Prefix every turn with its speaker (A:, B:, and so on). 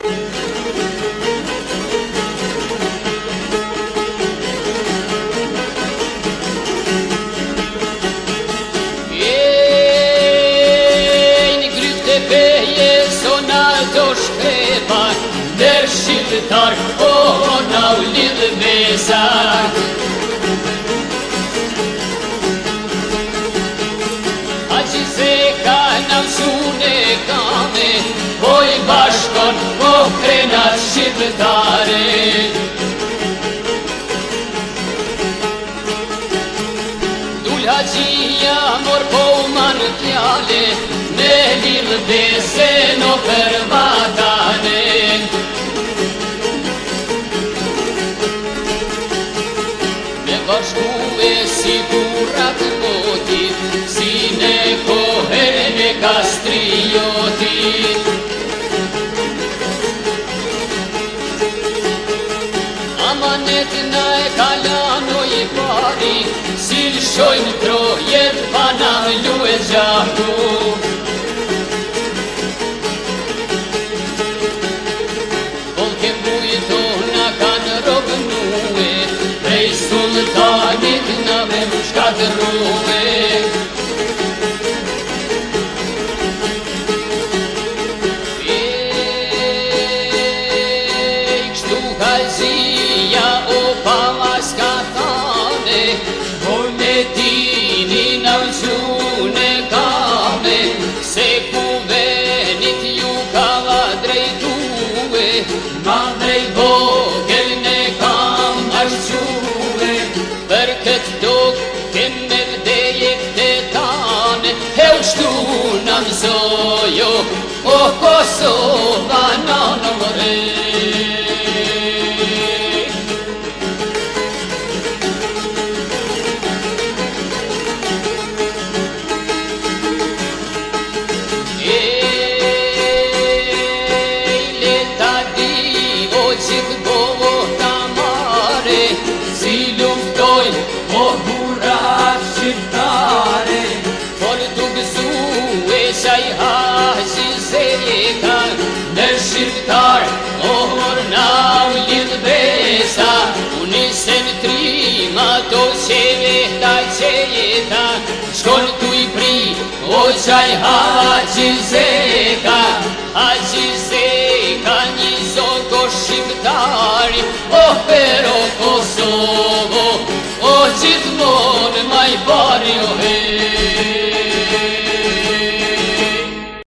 A: Një gjithë dhe përjes, ona gjosh përpar, dërshin të tarë, ona u lidë me A gjithë zeka, na në shunën ka, krena shqiptare Dull haqia mor po marë fjale Me lirë dhe se në Me bashku e si burat botit I love. Ma drejë vogër ne kam nga Për këtë të këmër dhe jikë të tane E u shtu nëmë zojo, o Kosovë a në nëmëre na to sebe da će je da Škol tu i pri očaj hava će se ka A će se ka nizo go Oh, pero ko po